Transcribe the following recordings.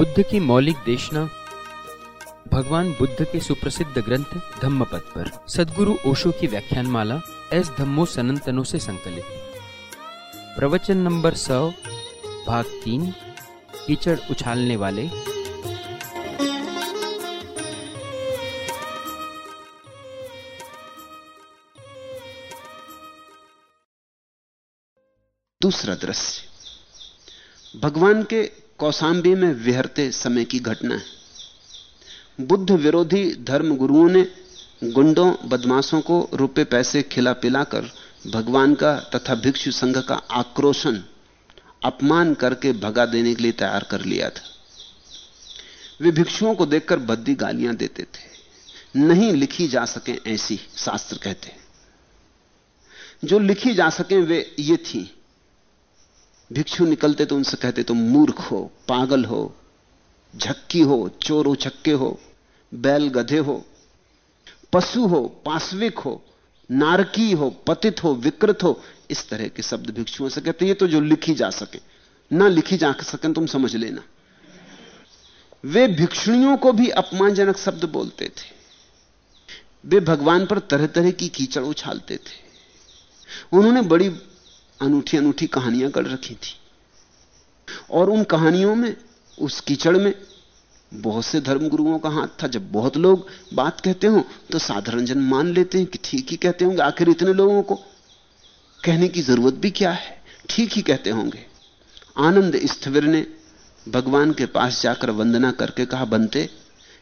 बुद्ध की मौलिक देशना, भगवान बुद्ध के सुप्रसिद्ध ग्रंथ धम्मपद पर। सदगुरु ओशो की व्याख्यान माला एस धम्मो सनंतनों से संकलित। प्रवचन नंबर सौ, भाग तीन, कीचड़ उछालने वाले। दूसरा दृश्य। भगवान के कौसाम्बी में विहरते समय की घटना है। बुद्ध विरोधी धर्म गुरुओं ने गुंडों, बदमाशों को रुपए पैसे खिला पिलाकर भगवान का तथा भिक्षु संघ का आक्रोशन, अपमान करके भगा देने के लिए तैयार कर लिया था। वे भिक्षुओं को देखकर बद्दी गालियाँ देते थे। नहीं लिखी जा सके ऐसी शास्त्र कहते जो लिखी जा सके वे ये थी भिक्षु निकलते तो उनसे कहते, तुम मूर्ख हो, पागल हो, झक्की हो, चोर उछक्के हो बैल गधे हो, पशु हो पाश्विक हो, नारकी हो, पतित हो, विकृत हो। इस तरह के शब्द भिक्षुओं से कहते ये तो जो लिखी जा सके, ना लिखी जा सके, तुम समझ लेना। वे भिक्षुणियों को भी अपमानजनक शब्द बोलते थे। वे भगवान पर तरह तरह की कीचड़ उछालते थे। उन्होंने बड़ी अनूठी अनूठी कहानियाँ कर रखी थी। और उन कहानियों में, उस कीचड़ में बहुत से धर्मगुरुओं का हाथ था। जब बहुत लोग बात कहते हो तो साधारण जन मान लेते हैं कि ठीक ही कहते होंगे। आखिर इतने लोगों को कहने की ज़रूरत भी क्या है? ठीक ही कहते होंगे। आनंद स्थविर ने भगवान के पास जाकर वंदना करके कहा, बनते,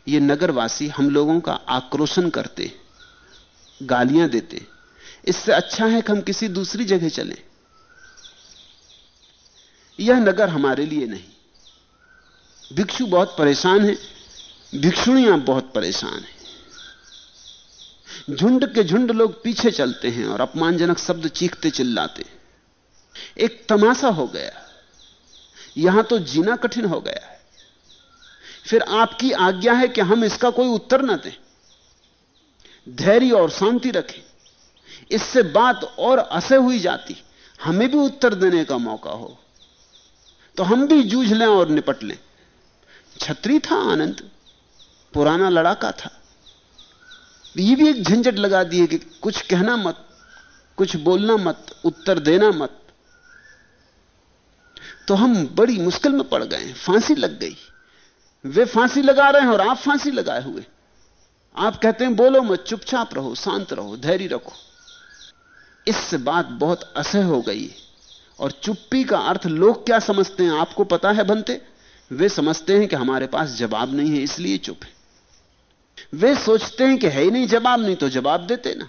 ये नगरवासी हम लोगों का आक्रोशन करते, गालियाँ देते। इससे अच्छा है कि हम किसी दूसरी जगह चलें। यह नगर हमारे लिए नहीं। भिक्षु बहुत परेशान है, भिक्षुणियाँ बहुत परेशान है। झुंड के झुंड लोग पीछे चलते हैं और अपमानजनक शब्द चीखते चिल्लाते एक तमाशा हो गया। यहाँ तो जीना कठिन हो गया है। फिर आपकी आज्ञा है कि हम इसका कोई उत्तर न दें। धैर्य और शांति रखें। इससे बात और असह हुई जाती। हमें भी उत्तर देने का मौका हो। तो हम भी जूझ लें और निपट लें। छत्री था आनंद, पुराना लड़ाका था। ये भी एक झंझट लगा दी है कि कुछ कहना मत, कुछ बोलना मत, उत्तर देना मत। तो हम बड़ी मुश्किल में पड़ गए, फांसी लग गई। वे फांसी लगा रहे हैं और आप फांसी लगाए हुए। आप कहते हैं, बोलो मत, चुपचाप रहो, शांत रहो, धैर्य रखो। इससे बात बहुत असह हो गई। है और चुप्पी का अर्थ लोग क्या समझते हैं? आपको पता है बनते वे समझते हैं कि हमारे पास जवाब नहीं है, इसलिए चुप है। वे सोचते हैं कि है ही नहीं जवाब, नहीं तो जवाब देते ना।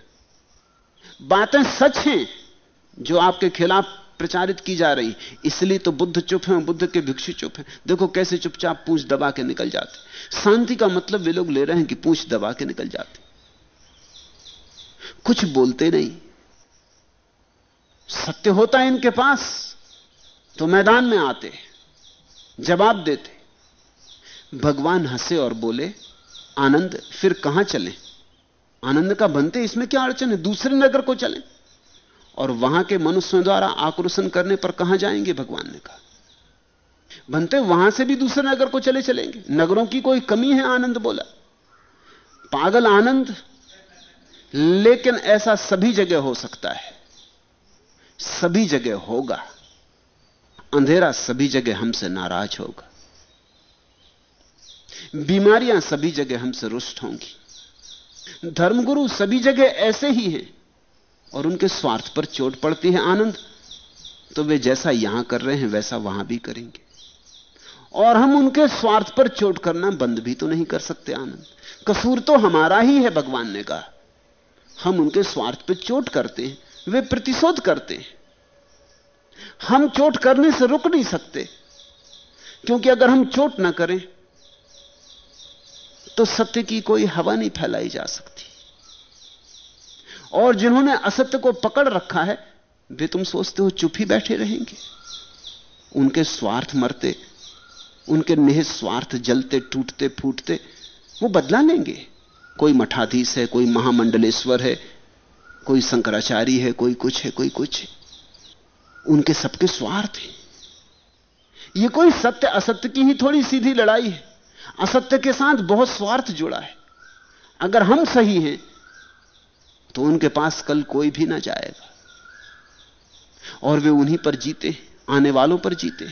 बातें सच हैं जो आपके खिलाफ प्रचारित की जा रही। इसलिए तो बुद्ध चुप है बुद्ध के भिक्षु चुप है। देखो कैसे चुपचाप पूछ दबा के निकल जाते शांति का मतलब वे लोग ले रहे हैं कि पूछ दबा के निकल जाते कुछ बोलते नहीं। सत्य होता है इनके पास तो मैदान में आते, जवाब देते। भगवान हंसे और बोले, आनंद, फिर कहाँ चले? आनंद का बनते इसमें क्या अड़चन है? दूसरे नगर को चले? और वहाँ के मनुष्यों द्वारा आक्रोशन करने पर कहाँ जाएँगे? भगवान ने कहा। बनते वहाँ से भी दूसरे नगर को चले चलेंगे। नगरों की कोई कमी है? आनंद बोला। पागल आनंद, लेकिन ऐसा सभी जगह हो सकता है। सभी जगह होगा। अंधेरा सभी जगह हमसे नाराज़ होगा। बीमारियाँ सभी जगह हमसे रुष्ट होंगी। धर्मगुरु सभी जगह ऐसे ही हैं और उनके स्वार्थ पर चोट पड़ती है आनंद। तो वे जैसा यहाँ कर रहे हैं, वैसा वहाँ भी करेंगे। और हम उनके स्वार्थ पर चोट करना बंद भी तो नहीं कर सकते आनंद। कसूर तो हमारा ही है, भगवान ने कहा। हम उनके स्वार्थ पर चोट करते हैं। वे प्रतिशोध करते हम चोट करने से रुक नहीं सकते। क्योंकि अगर हम चोट ना करें तो सत्य की कोई हवा नहीं फैलाई जा सकती। और जिन्होंने असत्य को पकड़ रखा है, वे तुम सोचते हो चुप ही बैठे रहेंगे। उनके स्वार्थ मरते, उनके निहित स्वार्थ जलते, टूटते, फूटते, वो बदला लेंगे। कोई मठाधीश है, कोई महामंडलेश्वर है कोई शंकराचार्य है, कोई कुछ है, कोई कुछ है। उनके सबके स्वार्थ हैं। ये कोई सत्य असत्य की ही थोड़ी सीधी लड़ाई है। असत्य के साथ बहुत स्वार्थ जुड़ा है। अगर हम सही हैं तो उनके पास कल कोई भी ना जाएगा। और वे उन्हीं पर जीते आने वालों पर जीते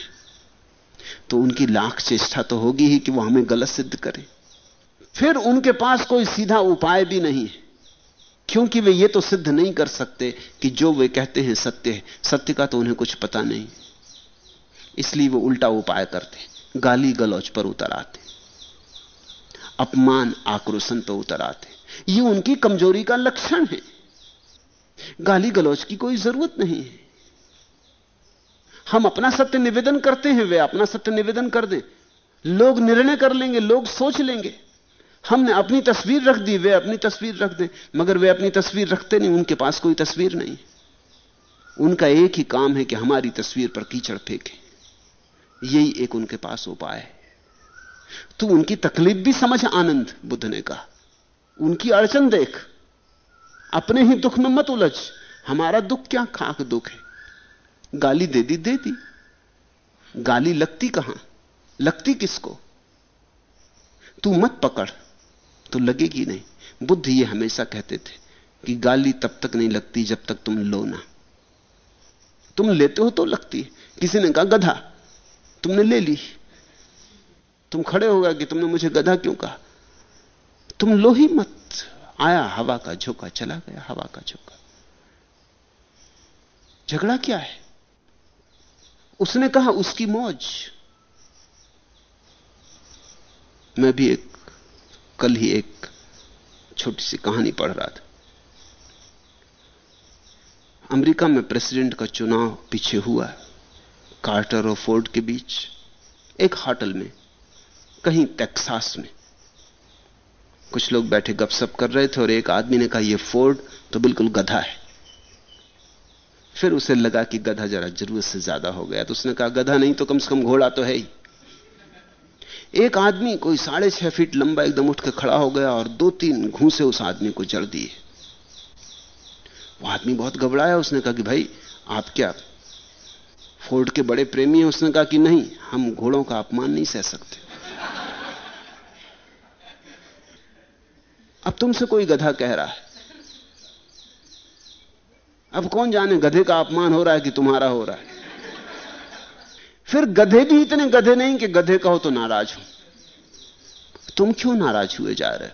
तो उनकी लाख चेष्टा तो होगी ही कि वो हमें गलत सिद्ध करें। फिर उनके पास कोई सीधा उपाय भी नहीं है। क्योंकि वे ये तो सिद्ध नहीं कर सकते कि जो वे कहते हैं सत्य है। सत्य का तो उन्हें कुछ पता नहीं। इसलिए वो उल्टा उपाय करते गाली गलौज पर उतर आते अपमान आक्रोशन पर उतर आते ये उनकी कमज़ोरी का लक्षण है। गाली गलौज की कोई ज़रूरत नहीं है। हम अपना सत्य निवेदन करते हैं, वे अपना सत्य निवेदन कर दें। लोग निर्णय कर लेंगे, लोग सोच लेंगे। हमने अपनी तस्वीर रख दी, वे अपनी तस्वीर रख दें, मगर वे अपनी तस्वीर रखते नहीं, उनके पास कोई तस्वीर नहीं। उनका एक ही काम है कि हमारी तस्वीर पर कीचड़ फेंके। यही एक उनके पास उपाय है। तू उनकी तकलीफ़ भी समझ आनंद, बुद्ध ने कहा। उनकी अड़चन देख। अपने ही दुख में मत उलझ। हमारा दुख क्या? खाक दुख है। गाली दे दी दे दी। गाली लगती कहाँ? लगती किसको? तू मत पकड़। तो लगेगी नहीं। बुद्ध ये हमेशा कहते थे कि गाली तब तक नहीं लगती जब तक तुम लो ना। तुम लेते हो तो लगती किसी ने कहा, गधा, तुमने ले ली। तुम खड़े हो गए कि तुमने मुझे गधा क्यों कहा? तुम लो ही मत। आया, हवा का झोंका चला गया, हवा का झोंका। झगड़ा क्या है? उसने कहा, उसकी मौज। मैं भी एक कल ही एक छोटी सी कहानी पढ़ रहा था। अमेरिका में प्रेसिडेंट का चुनाव पीछे हुआ। कार्टर और फोर्ड के बीच एक होटल में, कहीं टेक्सास में। कुछ लोग बैठे गपशप कर रहे थे और एक आदमी ने कहा यह फोर्ड तो बिल्कुल गधा है। फिर उसे लगा कि गधा जरा ज़रूरत से ज़्यादा हो गया। तो उसने कहा, गधा नहीं तो कम से कम घोड़ा तो है ही। एक आदमी कोई साढ़े छह फीट लंबा एकदम उठ के खड़ा हो गया और दो तीन घूसे उस आदमी को जड़ दिए। वो आदमी बहुत घबराया। उसने कहा कि भाई, आप क्या फोर्ड के बड़े प्रेमी हैं? उसने कहा कि नहीं, हम घोड़ों का अपमान नहीं सह सकते। अब तुमसे कोई गधा कह रहा है। अब कौन जाने गधे का अपमान हो रहा है कि तुम्हारा हो रहा है? फिर गधे भी इतने गधे नहीं कि गधे कहो तो नाराज़ हो। तुम क्यों नाराज़ हुए जा रहे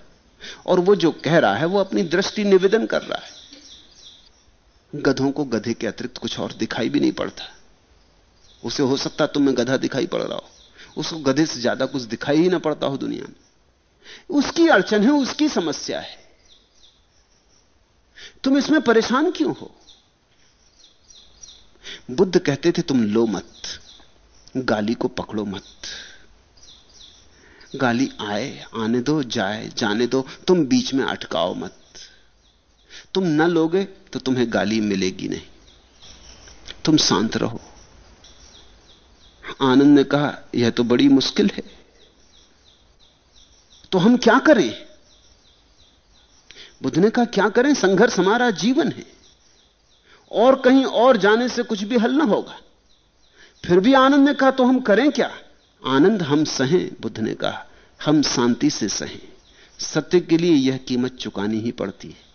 और वो जो कह रहा है, वो अपनी दृष्टि निवेदन कर रहा है। गधों को गधे के अतिरिक्त कुछ और दिखाई भी नहीं पड़ता। उसे हो सकता तुम्हें गधा दिखाई पड़ रहा हो। उसको गधे से ज़्यादा कुछ दिखाई ही ना पड़ता हो दुनिया में। उसकी अड़चन है, उसकी समस्या है। तुम इसमें परेशान क्यों हो? बुद्ध कहते थे, तुम लो मत। गाली को पकड़ो मत। गाली आए, आने दो, जाए, जाने दो, तुम बीच में अटकाओ मत। तुम न लोगे तो तुम्हें गाली मिलेगी नहीं। तुम शांत रहो। आनंद ने कहा, यह तो बड़ी मुश्किल है। तो हम क्या करें? बुद्ध ने कहा, क्या करें? संघर्ष हमारा जीवन है। और कहीं और जाने से कुछ भी हल ना होगा। फिर भी आनंद ने कहा तो हम करें क्या? आनंद हम सहें, बुद्ध ने कहा, हम शांति से सहें। सत्य के लिए यह कीमत चुकानी ही पड़ती है।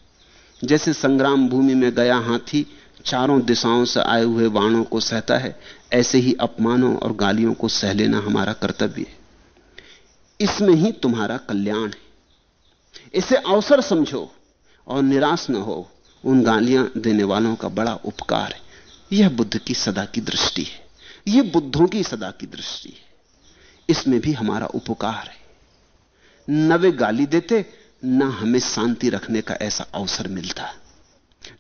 जैसे संग्राम भूमि में गया हाथी चारों दिशाओं से आए हुए वाणों को सहता है, ऐसे ही अपमानों और गालियों को सह लेना हमारा कर्तव्य है। इसमें ही तुम्हारा कल्याण है। इसे अवसर समझो और निराश न हो। उन गालियाँ देने वालों का बड़ा उपकार है। यह बुद्ध की सदा की दृष्टि है। यह बुद्धों की सदा की दृष्टि है। इसमें भी हमारा उपकार है। न वे गाली देते, न हमें शांति रखने का ऐसा अवसर मिलता।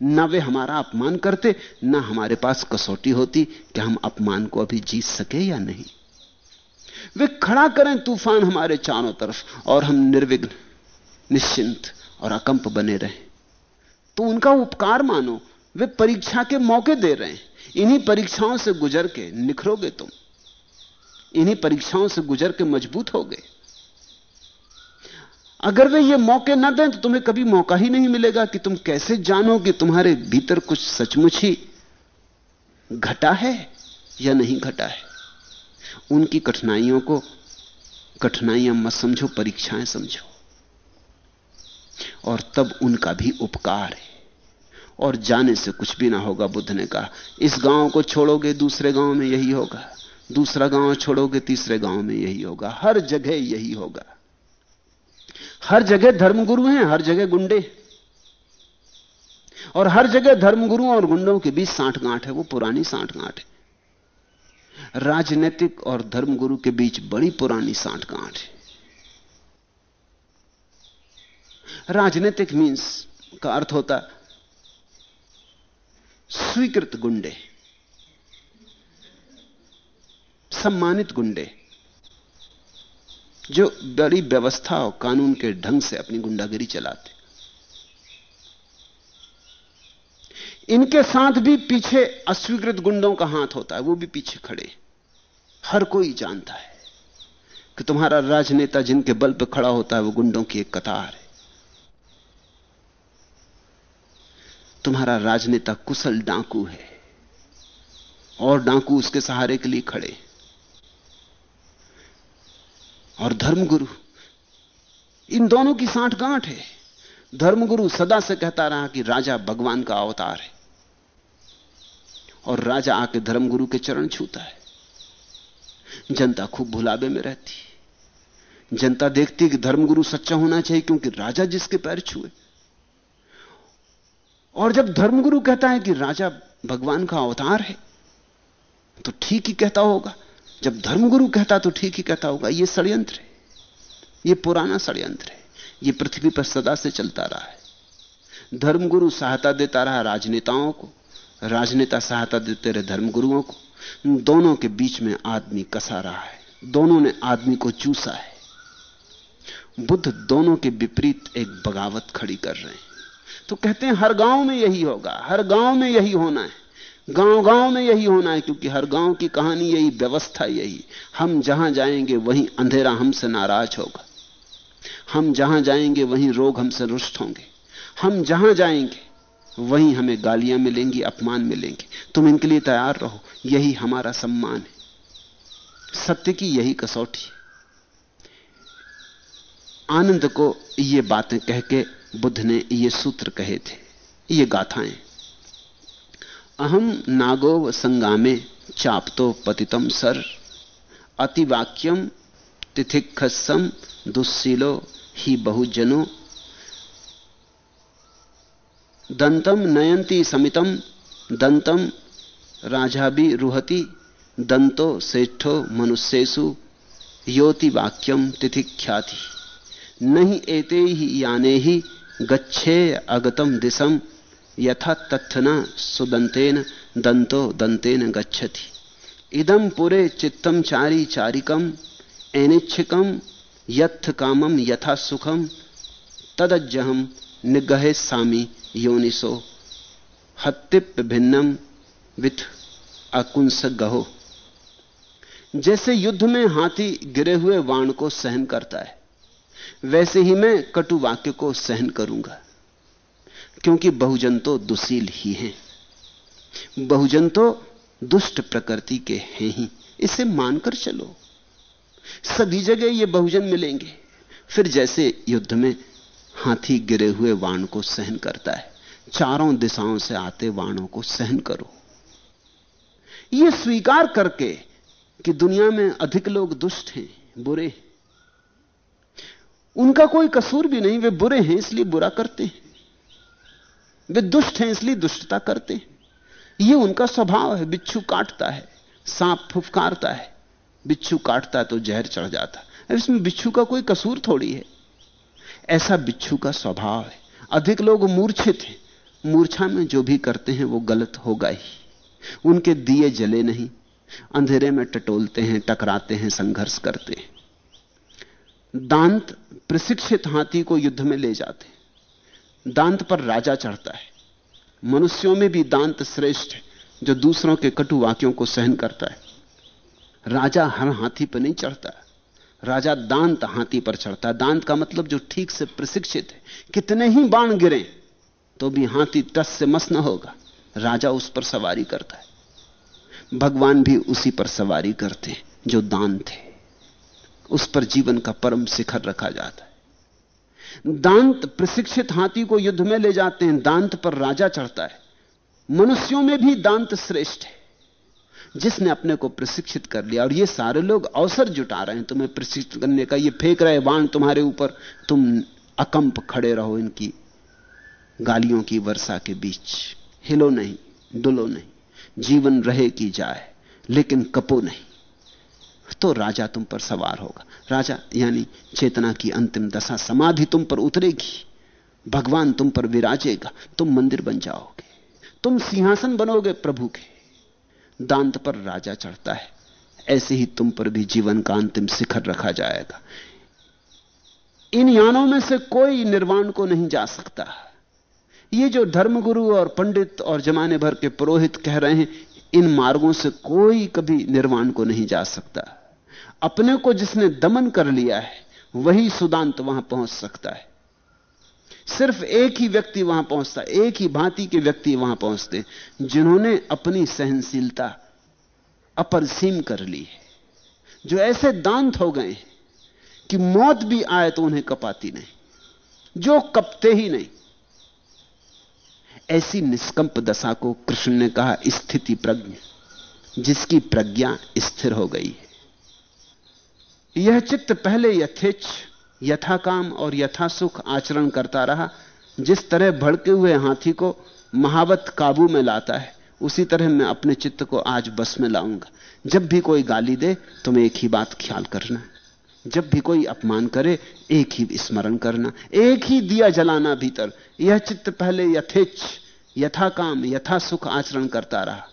न वे हमारा अपमान करते, न हमारे पास कसौटी होती कि हम अपमान को अभी जीत सके या नहीं। वे खड़ा करें तूफ़ान हमारे चारों तरफ़ और हम निर्विघ्न, निश्चिंत और अकंप बने रहें। तो उनका उपकार मानो, वे परीक्षा के मौके दे रहे हैं। इन्हीं परीक्षाओं से गुजर के निखरोगे तुम। इन्हीं परीक्षाओं से गुजर के मज़बूत हो गए। अगर वे ये मौके न दें तो तुम्हें कभी मौका ही नहीं मिलेगा कि तुम कैसे जानो कि तुम्हारे भीतर कुछ सचमुच ही घटा है या नहीं घटा है। उनकी कठिनाइयों को, कठिनाइयाँ मत समझो, परीक्षाएँ समझो। और तब उनका भी उपकार है। और जाने से कुछ भी ना होगा, बुद्ध ने कहा। इस गाँव को छोड़ोगे, दूसरे गाँव में यही होगा। दूसरा गाँव छोड़ोगे, तीसरे गाँव में यही होगा। हर जगह यही होगा। हर जगह धर्मगुरु हैं, हर जगह गुंडे। और हर जगह धर्मगुरुओं और गुंडों के बीच साठ गांठ है, वो पुरानी साठ गांठ है। राजनीतिक और धर्मगुरु के बीच बड़ी पुरानी साठ गांठ है। राजनीतिक मीन्स का अर्थ होता स्वीकृत गुंडे, सम्मानित गुंडे, जो बड़ी व्यवस्था और कानून के ढंग से अपनी गुंडागिरी चलाते। इनके साथ भी पीछे अस्वीकृत गुंडों का हाथ होता है, वो भी पीछे खड़े हर कोई जानता है कि तुम्हारा राजनेता जिनके बल पर खड़ा होता है, वो गुंडों की एक कतार है। तुम्हारा राजनेता कुशल डाकू है। और डाकू उसके सहारे के लिए खड़े। और धर्मगुरु, इन दोनों की साठ गांठ है। धर्मगुरु सदा से कहता रहा कि राजा भगवान का अवतार है। और राजा आके धर्मगुरु के चरण छूता है। जनता खूब भुलाबे में रहती है। जनता देखती कि धर्मगुरु सच्चा होना चाहिए, क्योंकि राजा जिसके पैर छुए। और जब धर्मगुरु कहता है कि राजा भगवान का अवतार है तो ठीक ही कहता होगा। जब धर्मगुरु कहता तो ठीक ही कहता होगा यह षड्यंत्र है यह पुराना षड्यंत्र है यह पृथ्वी पर सदा से चलता रहा है। धर्मगुरु सहायता देता रहा राजनेताओं को, राजनेता सहायता देते रहे धर्मगुरुओं को। दोनों के बीच में आदमी कसा रहा है, दोनों ने आदमी को चूसा है। बुद्ध दोनों के विपरीत एक बगावत खड़ी कर रहे हैं। तो कहते हैं, हर गाँव में यही होगा, हर गाँव में यही होना है। गाँव गाँव में यही होना है, क्योंकि हर गाँव की कहानी यही, व्यवस्था यही। हम जहाँ जाएँगे, वहीं अंधेरा हमसे नाराज़ होगा। हम जहाँ जाएँगे, वहीं रोग हमसे रुष्ट होंगे। हम जहाँ जाएँगे, वहीं हमें गालियाँ मिलेंगी, अपमान मिलेंगे। तुम इनके लिए तैयार रहो, यही हमारा सम्मान है। सत्य की यही कसौटी आनंद को ये बातें कह के बुद्ध ने ये सूत्र कहे थे, ये गाथाएँ। अहम नागोव संगामे चापतो पतितम सर अतिवाक्यम तिथिक्षम दुस्सीलो ही बहुजनो दंतम नयंती समितम दंतम राजाभी रुहति दंतो श्रेष्ठो मनुष्यु योति वाक्यम तिथिख्याति। नहीं एते ही याने ही गच्छे अगतम दिशम, यथा तत्थना सुदंतेन, दंतो दंतेन गच्छति। इदम पुरे चित्तम चारी चारिकम एनिच्छिकम यथ कामम यथा सुखम तदज्जहम निगहे सामी योनिसो। हत्तिप भिन्नम विथ अकुंस गहो। जैसे युद्ध में हाथी गिरे हुए वाण को सहन करता है वैसे ही मैं कटु वाक्य को सहन करूँगा, क्योंकि बहुजन तो दुशील ही हैं। बहुजन तो दुष्ट प्रकृति के हैं ही, इसे मानकर चलो। सभी जगह ये बहुजन मिलेंगे, फिर जैसे युद्ध में हाथी गिरे हुए वाण को सहन करता है, चारों दिशाओं से आते वाणों को सहन करो। यह स्वीकार करके कि दुनिया में अधिक लोग दुष्ट हैं, बुरे हैं। उनका कोई कसूर भी नहीं, वे बुरे हैं इसलिए बुरा करते हैं। वे दुष्ट हैं इसलिए दुष्टता करते हैं। यह उनका स्वभाव है, बिच्छू काटता है, सांप फुफकारता है। बिच्छू काटता तो जहर चढ़ जाता। है इसमें बिच्छू का कोई कसूर थोड़ी है। ऐसा बिच्छू का स्वभाव है। अधिक लोग मूर्छित हैं। मूर्छा में जो भी करते हैं, वो गलत होगा ही। उनके दिए जले नहीं। अंधेरे में टटोलते हैं, टकराते हैं, संघर्ष करते हैं। दांत प्रशिक्षित हाथी को युद्ध में ले जाते दांत पर राजा चढ़ता है। मनुष्यों में भी दांत श्रेष्ठ है, जो दूसरों के कटु वाक्यों को सहन करता है। राजा हर हाथी पर नहीं चढ़ता। राजा दांत हाथी पर चढ़ता है। दांत का मतलब जो ठीक से प्रशिक्षित है। कितने ही बाण गिरे तो भी हाथी टस से मस न होगा। राजा उस पर सवारी करता है। भगवान भी उसी पर सवारी करते हैं, जो दान थे उस पर जीवन का परम शिखर रखा जाता है। दांत प्रशिक्षित हाथी को युद्ध में ले जाते हैं, दांत पर राजा चढ़ता है। मनुष्यों में भी दांत श्रेष्ठ है, जिसने अपने को प्रशिक्षित कर लिया। और ये सारे लोग अवसर जुटा रहे हैं तुम्हें प्रशिक्षित करने का। ये फेंक रहे बाण तुम्हारे ऊपर। तुम अकंप खड़े रहो इनकी गालियों की वर्षा के बीच। हिलो नहीं डुलो नहीं। जीवन रहे की जाए, लेकिन कपो नहीं। तो राजा तुम पर सवार होगा। राजा, यानी चेतना की अंतिम दशा समाधि तुम पर उतरेगी। भगवान तुम पर विराजेगा। तुम मंदिर बन जाओगे। तुम सिंहासन बनोगे प्रभु के दांत पर राजा चढ़ता है। ऐसे ही तुम पर भी जीवन का अंतिम शिखर रखा जाएगा। इन यानों में से कोई निर्वाण को नहीं जा सकता। ये जो धर्मगुरु और पंडित और जमाने भर के पुरोहित कह रहे हैं, इन मार्गों से कोई कभी निर्वाण को नहीं जा सकता। अपने को जिसने दमन कर लिया है, वही सुदांत वहाँ पहुँच सकता है। सिर्फ़ एक ही व्यक्ति वहाँ पहुँचता, एक ही भांति के व्यक्ति वहाँ पहुँचते, जिन्होंने अपनी सहनशीलता अपरसीम कर ली है। जो ऐसे दांत हो गए कि मौत भी आए तो उन्हें कपाती नहीं, जो कपते ही नहीं। ऐसी निष्कंप दशा को कृष्ण ने कहा, स्थिति प्रज्ञ, जिसकी प्रज्ञा स्थिर हो गई है। यह चित्त पहले यथेच यथा काम और यथा सुख आचरण करता रहा। जिस तरह भड़के हुए हाथी को महावत काबू में लाता है, उसी तरह मैं अपने चित्त को आज बस में लाऊँगा। जब भी कोई गाली दे तो मैं एक ही बात ख्याल करना। जब भी कोई अपमान करे, एक ही स्मरण करना। एक ही दिया जलाना भीतर। यह चित्त पहले यथेच यथा काम यथा सुख आचरण करता रहा।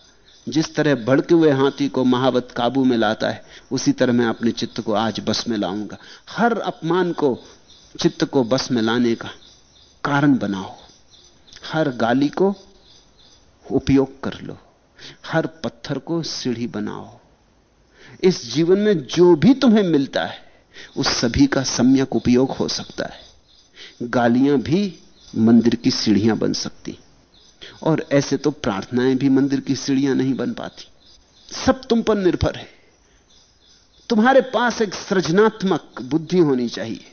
जिस तरह भड़के हुए हाथी को महावत काबू में लाता है, उसी तरह मैं अपने चित्त को आज बस में लाऊँगा। हर अपमान को, चित्त को बस में लाने का कारण बनाओ। हर गाली को उपयोग कर लो। हर पत्थर को सीढ़ी बनाओ। इस जीवन में जो भी तुम्हें मिलता है, उस सभी का सम्यक उपयोग हो सकता है। गालियाँ भी मंदिर की सीढ़ियाँ बन सकती और ऐसे तो प्रार्थनाएँ भी मंदिर की सीढ़ियाँ नहीं बन पाती। सब तुम पर निर्भर है। तुम्हारे पास एक सृजनात्मक बुद्धि होनी चाहिए।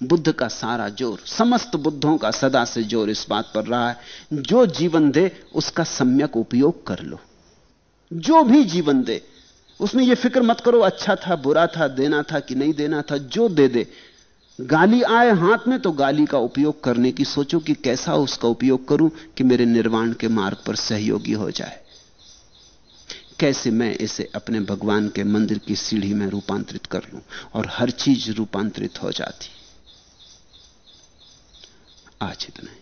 बुद्ध का सारा ज़ोर, समस्त बुद्धों का सदा से ज़ोर इस बात पर रहा है, जो जीवन दे, उसका सम्यक उपयोग कर लो। जो भी जीवन दे, उसमें यह फ़िक्र मत करो अच्छा था, बुरा था, देना था कि नहीं देना था, जो दे दे गाली आए हाथ में तो गाली का उपयोग करने की सोचो कि कैसा उसका उपयोग करूँ कि मेरे निर्वाण के मार्ग पर सहयोगी हो जाए। कैसे मैं इसे अपने भगवान के मंदिर की सीढ़ी में रूपांतरित कर लूँ और हर चीज़ रूपांतरित हो जाती। आज इतना ही।